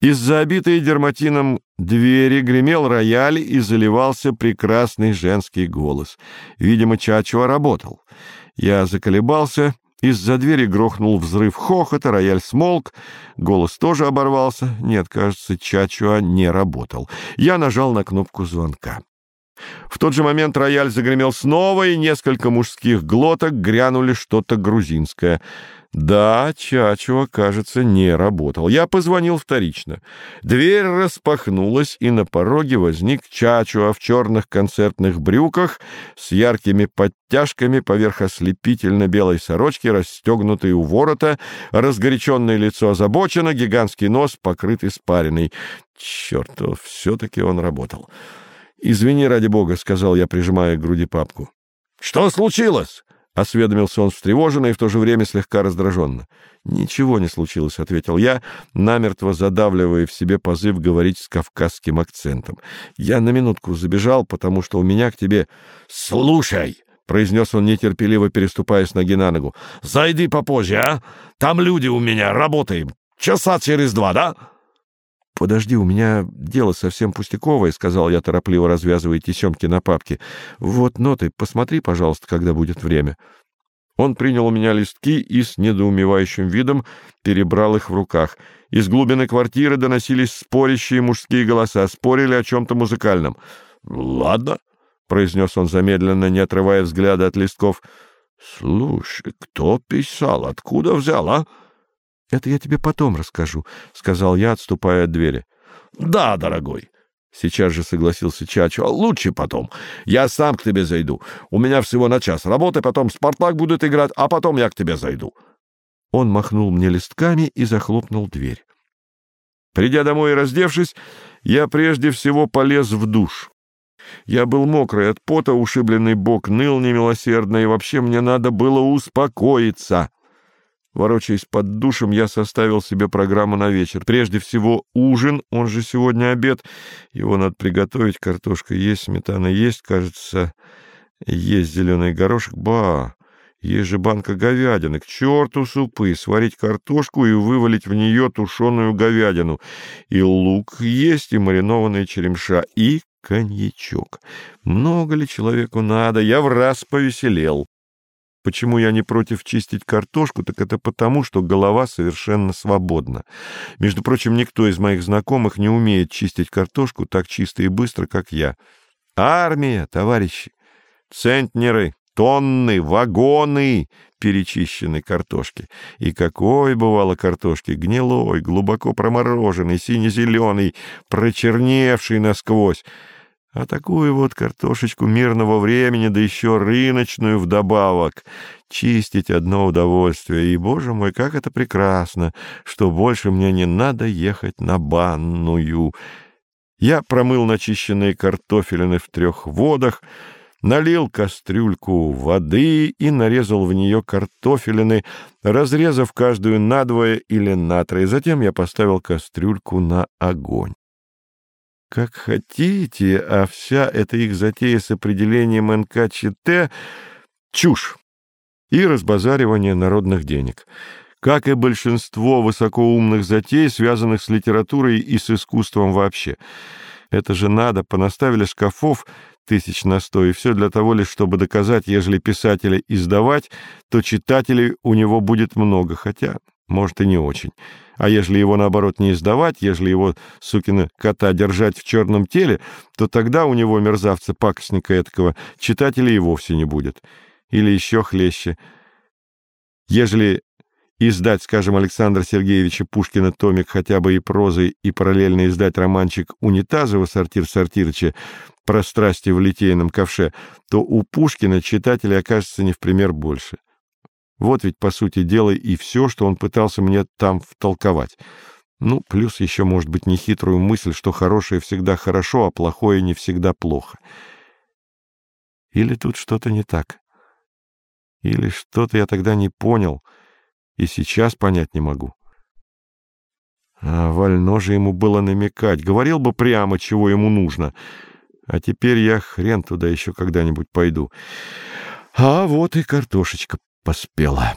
Из-за обитой дерматином двери гремел рояль и заливался прекрасный женский голос. Видимо, Чачуа работал. Я заколебался, из-за двери грохнул взрыв хохота, рояль смолк, голос тоже оборвался. Нет, кажется, Чачуа не работал. Я нажал на кнопку звонка. В тот же момент рояль загремел снова, и несколько мужских глоток грянули что-то грузинское. Да, Чачуа, кажется, не работал. Я позвонил вторично. Дверь распахнулась, и на пороге возник Чачуа в черных концертных брюках с яркими подтяжками поверх ослепительно-белой сорочки, расстегнутой у ворота, разгоряченное лицо озабочено, гигантский нос покрыт испариной. Черт, все-таки он работал. «Извини, ради бога», — сказал я, прижимая к груди папку. «Что случилось?» — осведомился он встревоженно и в то же время слегка раздраженно. «Ничего не случилось», — ответил я, намертво задавливая в себе позыв говорить с кавказским акцентом. «Я на минутку забежал, потому что у меня к тебе...» «Слушай!» — произнес он нетерпеливо, переступая с ноги на ногу. «Зайди попозже, а? Там люди у меня, работаем. Часа через два, да?» «Подожди, у меня дело совсем пустяковое», — сказал я, торопливо развязывая тесемки на папке. «Вот ноты, посмотри, пожалуйста, когда будет время». Он принял у меня листки и с недоумевающим видом перебрал их в руках. Из глубины квартиры доносились спорящие мужские голоса, спорили о чем-то музыкальном. «Ладно», — произнес он замедленно, не отрывая взгляда от листков. «Слушай, кто писал? Откуда взял, а?» Это я тебе потом расскажу, — сказал я, отступая от двери. — Да, дорогой. Сейчас же согласился Чачо. — Лучше потом. Я сам к тебе зайду. У меня всего на час работы, потом Спартак будет играть, а потом я к тебе зайду. Он махнул мне листками и захлопнул дверь. Придя домой и раздевшись, я прежде всего полез в душ. Я был мокрый от пота, ушибленный бок ныл немилосердно, и вообще мне надо было успокоиться. Ворочаясь под душем, я составил себе программу на вечер. Прежде всего ужин, он же сегодня обед. Его надо приготовить, картошка есть, сметана есть, кажется, есть зеленый горошек. Ба! Есть же банка говядины. К черту супы! Сварить картошку и вывалить в нее тушеную говядину. И лук есть, и маринованная черемша, и коньячок. Много ли человеку надо? Я в раз повеселел. Почему я не против чистить картошку, так это потому, что голова совершенно свободна. Между прочим, никто из моих знакомых не умеет чистить картошку так чисто и быстро, как я. Армия, товарищи, центнеры, тонны, вагоны перечищенной картошки. И какой бывало картошки, гнилой, глубоко промороженный, сине-зеленый, прочерневший насквозь. А такую вот картошечку мирного времени, да еще рыночную вдобавок, чистить одно удовольствие. И, боже мой, как это прекрасно, что больше мне не надо ехать на банную. Я промыл начищенные картофелины в трех водах, налил кастрюльку воды и нарезал в нее картофелины, разрезав каждую надвое или натрое. Затем я поставил кастрюльку на огонь как хотите, а вся эта их затея с определением НКЧТ — чушь и разбазаривание народных денег. Как и большинство высокоумных затей, связанных с литературой и с искусством вообще. Это же надо, понаставили шкафов тысяч на сто, и все для того лишь, чтобы доказать, ежели писателя издавать, то читателей у него будет много, хотя, может, и не очень. А ежели его, наоборот, не издавать, ежели его, сукина кота, держать в черном теле, то тогда у него, мерзавца пакостника этакого, читателей и вовсе не будет. Или еще хлеще. Ежели издать, скажем, Александра Сергеевича Пушкина томик хотя бы и прозой, и параллельно издать романчик Унитазова «Сортир Сортирыча» про страсти в литейном ковше, то у Пушкина читателей окажется не в пример больше. Вот ведь, по сути дела, и все, что он пытался мне там втолковать. Ну, плюс еще, может быть, нехитрую мысль, что хорошее всегда хорошо, а плохое не всегда плохо. Или тут что-то не так? Или что-то я тогда не понял и сейчас понять не могу? А вольно же ему было намекать. Говорил бы прямо, чего ему нужно. А теперь я хрен туда еще когда-нибудь пойду. А вот и картошечка поспела.